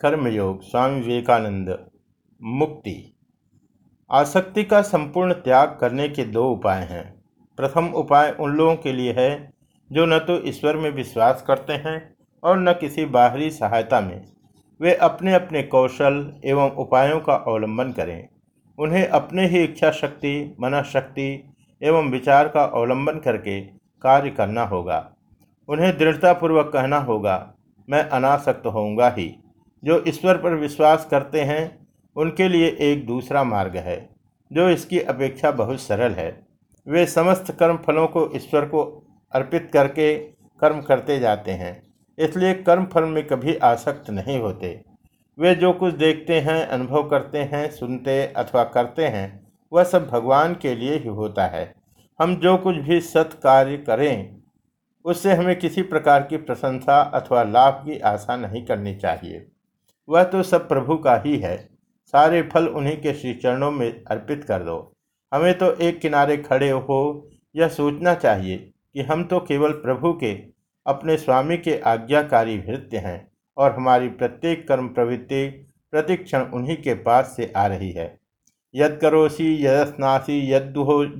कर्मयोग, स्वामी विवेकानंद, मुक्ति। आसक्ति का संपूर्ण त्याग करने के दो उपाय हैं। प्रथम उपाय उन लोगों के लिए है, जो न तो ईश्वर में विश्वास करते हैं और न किसी बाहरी सहायता में। वे अपने अपने कौशल एवं उपायों का अवलंबन करें। उन्हें अपने ही इच्छा शक्ति मन शक्ति एवं विचार का अवलंबन करके कार्य करना होगा। उन्हें दृढ़तापूर्वक कहना होगा, मैं अनासक्त होऊँगा ही। जो ईश्वर पर विश्वास करते हैं, उनके लिए एक दूसरा मार्ग है, जो इसकी अपेक्षा बहुत सरल है। वे समस्त कर्म फलों को ईश्वर को अर्पित करके कर्म करते जाते हैं, इसलिए कर्म फल में कभी आसक्त नहीं होते। वे जो कुछ देखते हैं, अनुभव करते हैं, सुनते अथवा करते हैं, वह सब भगवान के लिए ही होता है। हम जो कुछ भी सत्कार्य करें, उससे हमें किसी प्रकार की प्रशंसा अथवा लाभ की आशा नहीं करनी चाहिए। वह तो सब प्रभु का ही है। सारे फल उन्हीं के श्री चरणों में अर्पित कर दो। हमें तो एक किनारे खड़े हो यह सोचना चाहिए कि हम तो केवल प्रभु के, अपने स्वामी के आज्ञाकारी भृत्य हैं और हमारी प्रत्येक कर्म प्रवृत्ति प्रतिक्षण उन्हीं के पास से आ रही है। यद करोसी, यदस्नासी, यद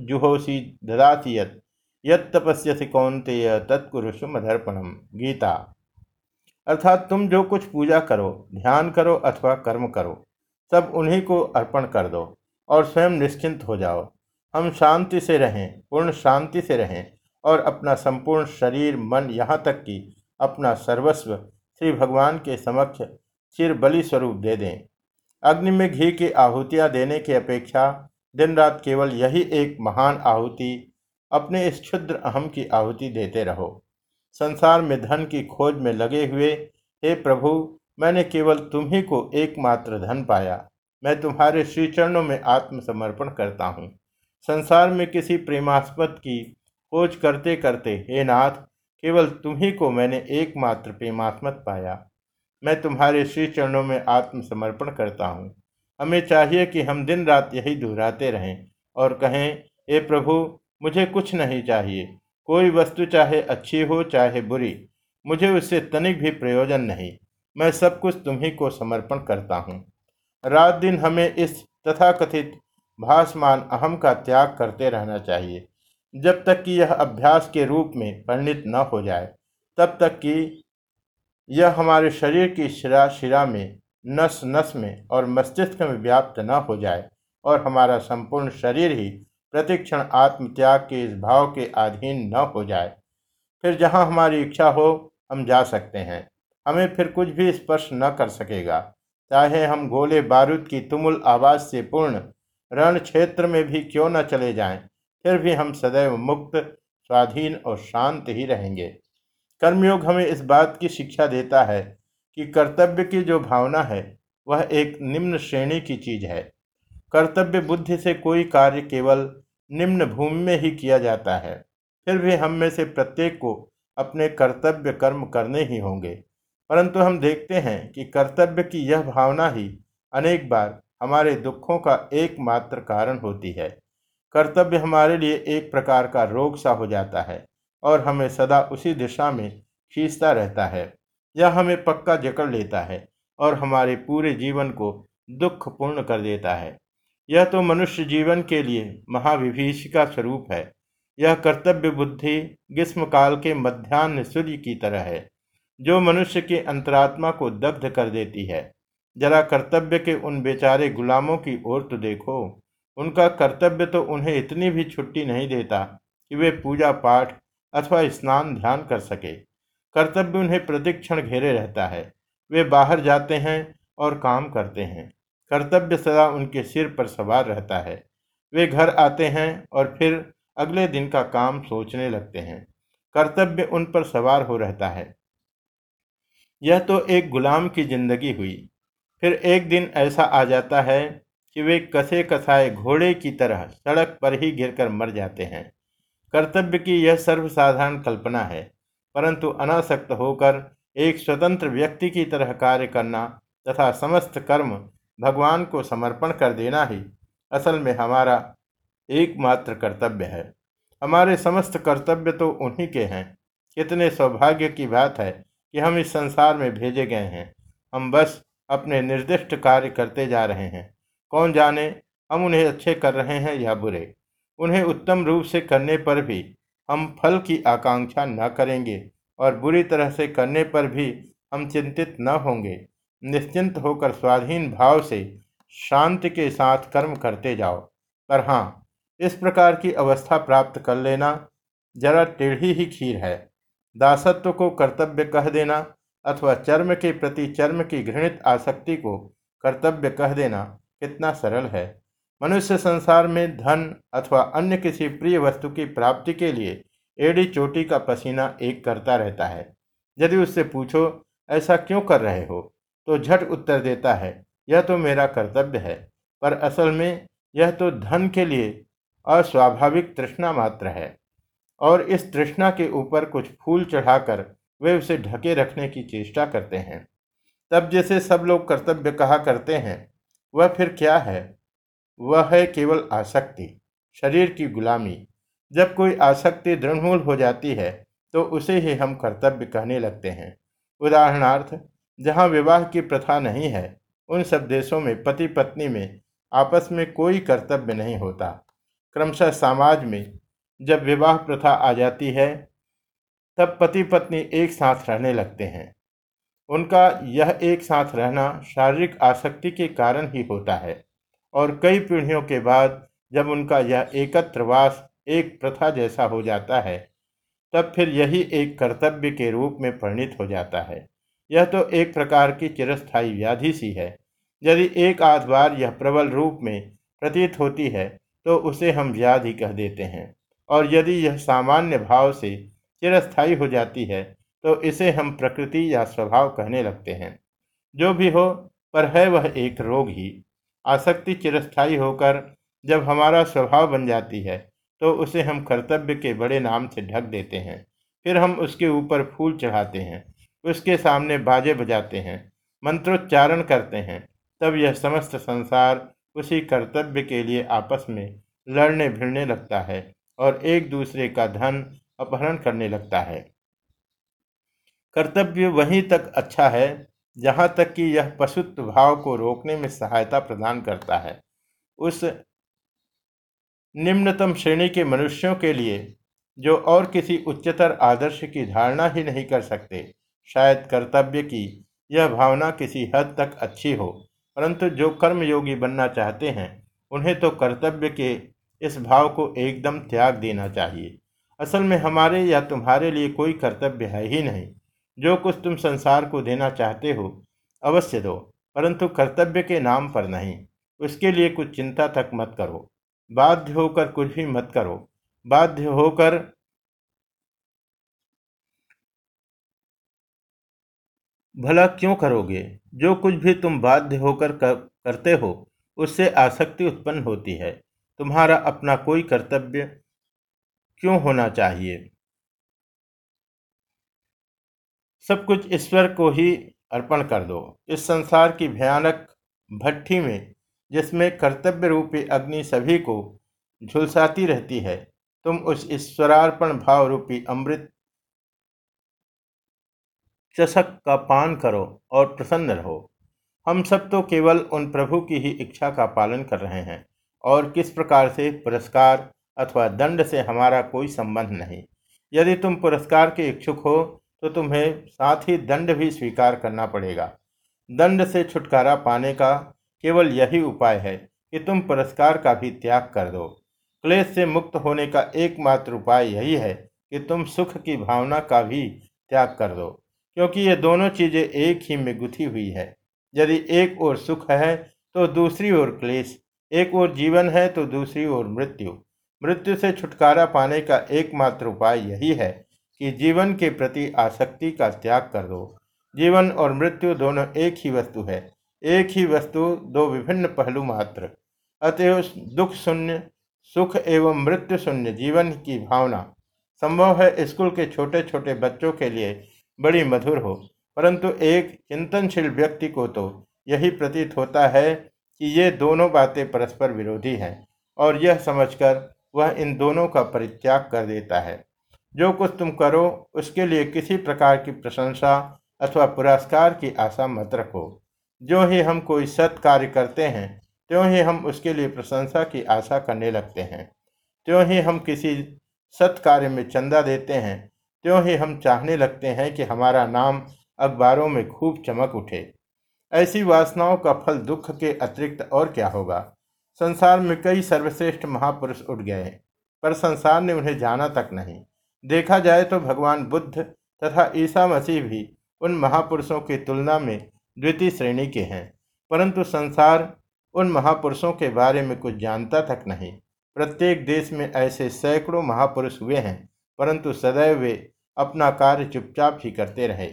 जुहोसी, ददासी यद यद तपस्यसि कौनतेय तत्कुरुषु मधर्पणम गीता। अर्थात तुम जो कुछ पूजा करो, ध्यान करो अथवा कर्म करो, सब उन्हीं को अर्पण कर दो और स्वयं निश्चिंत हो जाओ। हम शांति से रहें, पूर्ण शांति से रहें और अपना संपूर्ण शरीर, मन यहाँ तक कि अपना सर्वस्व श्री भगवान के समक्ष चिर बलि स्वरूप दे दें। अग्नि में घी की आहुतियाँ देने की अपेक्षा दिन रात केवल यही एक महान आहुति, अपने इस क्षुद्र अहम की आहुति देते रहो। संसार में धन की खोज में लगे हुए, हे प्रभु, मैंने केवल तुम ही को एकमात्र धन पाया। मैं तुम्हारे श्री चरणों में आत्मसमर्पण करता हूँ। संसार में किसी प्रेमास्पद की खोज करते करते हे नाथ, केवल तुम ही को मैंने एकमात्र प्रेमास्मद पाया। मैं तुम्हारे श्री चरणों में आत्मसमर्पण करता हूँ। हमें चाहिए कि हम दिन रात यही दोहराते रहें और कहें, हे प्रभु, मुझे कुछ नहीं चाहिए। कोई वस्तु चाहे अच्छी हो, चाहे बुरी, मुझे उससे तनिक भी प्रयोजन नहीं। मैं सब कुछ तुम्ही को समर्पण करता हूँ। रात दिन हमें इस तथाकथित भासमान अहम का त्याग करते रहना चाहिए। जब तक कि यह अभ्यास के रूप में परिणित न हो जाए, तब तक कि यह हमारे शरीर की शिरा शिरा में, नस नस में और मस्तिष्क में व्याप्त न हो जाए और हमारा संपूर्ण शरीर ही प्रतिक्षण आत्मत्याग के इस भाव के अधीन न हो जाए। फिर जहाँ हमारी इच्छा हो हम जा सकते हैं। हमें फिर कुछ भी स्पर्श न कर सकेगा। चाहे हम गोले बारूद की तुमुल आवाज़ से पूर्ण रण क्षेत्र में भी क्यों न चले जाएँ, फिर भी हम सदैव मुक्त स्वाधीन और शांत ही रहेंगे। कर्मयोग हमें इस बात की शिक्षा देता है कि कर्तव्य की जो भावना है वह एक निम्न श्रेणी की चीज़ है। कर्तव्य बुद्धि से कोई कार्य केवल निम्न भूमि में ही किया जाता है। फिर भी हम में से प्रत्येक को अपने कर्तव्य कर्म करने ही होंगे। परंतु हम देखते हैं कि कर्तव्य की यह भावना ही अनेक बार हमारे दुखों का एकमात्र कारण होती है। कर्तव्य हमारे लिए एक प्रकार का रोग सा हो जाता है और हमें सदा उसी दिशा में खींचता रहता है। यह हमें पक्का जकड़ लेता है और हमारे पूरे जीवन को दुखपूर्ण कर देता है। यह तो मनुष्य जीवन के लिए महाविभीषिका स्वरूप है। यह कर्तव्य बुद्धि ग्रीष्म काल के मध्यान्ह सूर्य की तरह है, जो मनुष्य के अंतरात्मा को दग्ध कर देती है। जरा कर्तव्य के उन बेचारे गुलामों की ओर तो देखो। उनका कर्तव्य तो उन्हें इतनी भी छुट्टी नहीं देता कि वे पूजा पाठ अथवा स्नान ध्यान कर सके। कर्तव्य उन्हें प्रतिक्षण घेरे रहता है। वे बाहर जाते हैं और काम करते हैं। कर्तव्य सदा उनके सिर पर सवार रहता है। वे घर आते हैं और फिर अगले दिन का काम सोचने लगते हैं। कर्तव्य उन पर सवार हो रहता है। यह तो एक गुलाम की ज़िंदगी हुई। फिर एक दिन ऐसा आ जाता है कि वे कसे कसाए घोड़े की तरह सड़क पर ही गिरकर मर जाते हैं। कर्तव्य की यह सर्वसाधारण कल्पना है, परंतु अनासक्त होकर एक स्वतंत्र व्यक्ति की तरह कार्य करना तथा समस्त कर्म भगवान को समर्पण कर देना ही असल में हमारा एकमात्र कर्तव्य है। हमारे समस्त कर्तव्य तो उन्हीं के हैं। कितने सौभाग्य की बात है कि हम इस संसार में भेजे गए हैं। हम बस अपने निर्दिष्ट कार्य करते जा रहे हैं। कौन जाने हम उन्हें अच्छे कर रहे हैं या बुरे। उन्हें उत्तम रूप से करने पर भी हम फल की आकांक्षा न करेंगे और बुरी तरह से करने पर भी हम चिंतित न होंगे। निश्चिंत होकर स्वाधीन भाव से शांति के साथ कर्म करते जाओ। पर हाँ इस प्रकार की अवस्था प्राप्त कर लेना जरा टेढ़ी ही खीर है। दासत्व को कर्तव्य कह देना अथवा चर्म के प्रति चर्म की घृणित आसक्ति को कर्तव्य कह देना कितना सरल है। मनुष्य संसार में धन अथवा अन्य किसी प्रिय वस्तु की प्राप्ति के लिए एड़ी चोटी का पसीना एक करता रहता है। यदि उससे पूछो, ऐसा क्यों कर रहे हो? तो झट उत्तर देता है, यह तो मेरा कर्तव्य है, पर असल में यह तो धन के लिए अस्वाभाविक तृष्णा मात्र है। और इस तृष्णा के ऊपर कुछ फूल चढ़ाकर वे उसे ढके रखने की चेष्टा करते हैं। तब जैसे सब लोग कर्तव्य कहा करते हैं, वह फिर क्या है? वह है केवल आसक्ति, शरीर की गुलामी। जब कोई आसक्ति दृढ़मूल हो जाती है तो उसे ही हम कर्तव्य कहने लगते हैं। उदाहरणार्थ जहाँ विवाह की प्रथा नहीं है, उन सब देशों में पति पत्नी में आपस में कोई कर्तव्य नहीं होता। क्रमशः समाज में जब विवाह प्रथा आ जाती है, तब पति पत्नी एक साथ रहने लगते हैं। उनका यह एक साथ रहना शारीरिक आसक्ति के कारण ही होता है और कई पीढ़ियों के बाद जब उनका यह एकत्र वास, एक प्रथा जैसा हो जाता है, तब फिर यही एक कर्तव्य के रूप में परिणित हो जाता है। यह तो एक प्रकार की चिरस्थायी व्याधि सी है। यदि एक आध बार यह प्रबल रूप में प्रतीत होती है तो उसे हम व्याधि कह देते हैं। और यदि यह सामान्य भाव से चिरस्थायी हो जाती है तो इसे हम प्रकृति या स्वभाव कहने लगते हैं। जो भी हो, पर है वह एक रोग ही। आसक्ति चिरस्थायी होकर जब हमारा स्वभाव बन जाती है तो उसे हम कर्तव्य के बड़े नाम से ढक देते हैं। फिर हम उसके ऊपर फूल चढ़ाते हैं। उसके सामने बाजे बजाते हैं, मंत्रोच्चारण करते हैं। तब यह समस्त संसार उसी कर्तव्य के लिए आपस में लड़ने भिड़ने लगता है और एक दूसरे का धन अपहरण करने लगता है। कर्तव्य वहीं तक अच्छा है, जहाँ तक कि यह पशुत्व भाव को रोकने में सहायता प्रदान करता है। उस निम्नतम श्रेणी के मनुष्यों के लिए, जो और किसी उच्चतर आदर्श की धारणा ही नहीं कर सकते शायद कर्तव्य की यह भावना किसी हद तक अच्छी हो, परंतु जो कर्मयोगी बनना चाहते हैं, उन्हें तो कर्तव्य के इस भाव को एकदम त्याग देना चाहिए। असल में हमारे या तुम्हारे लिए कोई कर्तव्य है ही नहीं। जो कुछ तुम संसार को देना चाहते हो, अवश्य दो, परंतु कर्तव्य के नाम पर नहीं। उसके लिए कुछ चिंता तक मत करो। बाध्य होकर कुछ भी मत करो। बाध्य होकर भला क्यों करोगे? जो कुछ भी तुम बाध्य होकर कर, करते हो उससे आसक्ति उत्पन्न होती है। तुम्हारा अपना कोई कर्तव्य क्यों होना चाहिए? सब कुछ ईश्वर को ही अर्पण कर दो। इस संसार की भयानक भट्टी में जिसमें कर्तव्य रूपी अग्नि सभी को झुलसाती रहती है तुम उस ईश्वरार्पण भाव रूपी अमृत चषक का पान करो और प्रसन्न रहो। हम सब तो केवल उन प्रभु की ही इच्छा का पालन कर रहे हैं, और किस प्रकार से पुरस्कार अथवा दंड से हमारा कोई संबंध नहीं। यदि तुम पुरस्कार के इच्छुक हो तो तुम्हें साथ ही दंड भी स्वीकार करना पड़ेगा। दंड से छुटकारा पाने का केवल यही उपाय है कि तुम पुरस्कार का भी त्याग कर दो। क्लेश से मुक्त होने का एकमात्र उपाय यही है कि तुम सुख की भावना का भी त्याग कर दो। क्योंकि ये दोनों चीज़ें एक ही में गुथी हुई है। यदि एक ओर सुख है तो दूसरी ओर क्लेश। एक ओर जीवन है तो दूसरी ओर मृत्यु। मृत्यु से छुटकारा पाने का एकमात्र उपाय यही है कि जीवन के प्रति आसक्ति का त्याग कर दो। जीवन और मृत्यु दोनों एक ही वस्तु है। एक ही वस्तु, दो विभिन्न पहलू मात्र। अतएव दुख शून्य, सुख एवं मृत्यु शून्य जीवन की भावना। संभव है स्कूल के छोटे छोटे बच्चों के लिए बड़ी मधुर हो। परंतु एक चिंतनशील व्यक्ति को तो यही प्रतीत होता है कि ये दोनों बातें परस्पर विरोधी हैं और यह समझकर वह इन दोनों का परित्याग कर देता है। जो कुछ तुम करो, उसके लिए किसी प्रकार की प्रशंसा अथवा पुरस्कार की आशा मत रखो। जो ही हम कोई सत् कार्य करते हैं, त्यों ही हम उसके लिए प्रशंसा की आशा करने लगते हैं। त्यों ही हम किसी सत्कार्य में चंदा देते हैं त्यों ही हम चाहने लगते हैं कि हमारा नाम अखबारों में खूब चमक उठे। ऐसी वासनाओं का फल दुख के अतिरिक्त और क्या होगा? संसार में कई सर्वश्रेष्ठ महापुरुष उठ गए, पर संसार ने उन्हें जाना तक नहीं। देखा जाए तो भगवान बुद्ध तथा ईसा मसीह भी उन महापुरुषों की तुलना में द्वितीय श्रेणी के हैं, परंतु संसार उन महापुरुषों के बारे में कुछ जानता तक नहीं। प्रत्येक देश में ऐसे सैकड़ों महापुरुष हुए हैं परंतु सदैव वे अपना कार्य चुपचाप ही करते रहे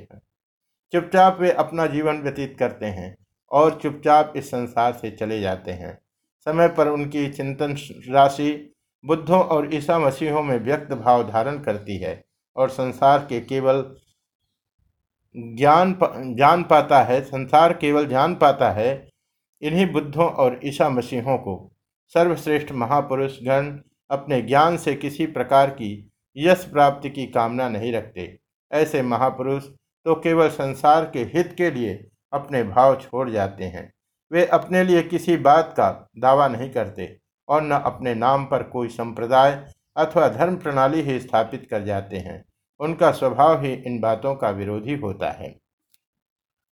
चुपचाप वे अपना जीवन व्यतीत करते हैं और चुपचाप इस संसार से चले जाते हैं। समय पर उनकी चिंतन राशि बुद्धों और ईसा मसीहों में व्यक्त भाव धारण करती है और संसार के केवल ज्ञान जान पाता है, संसार केवल जान पाता है, इन्हीं बुद्धों और ईसा मसीहों को। सर्वश्रेष्ठ महापुरुष गण अपने ज्ञान से किसी प्रकार की यश प्राप्ति की कामना नहीं रखते। ऐसे महापुरुष तो केवल संसार के हित के लिए अपने भाव छोड़ जाते हैं। वे अपने लिए किसी बात का दावा नहीं करते और न अपने नाम पर कोई संप्रदाय अथवा धर्म प्रणाली ही स्थापित कर जाते हैं। उनका स्वभाव ही इन बातों का विरोधी होता है।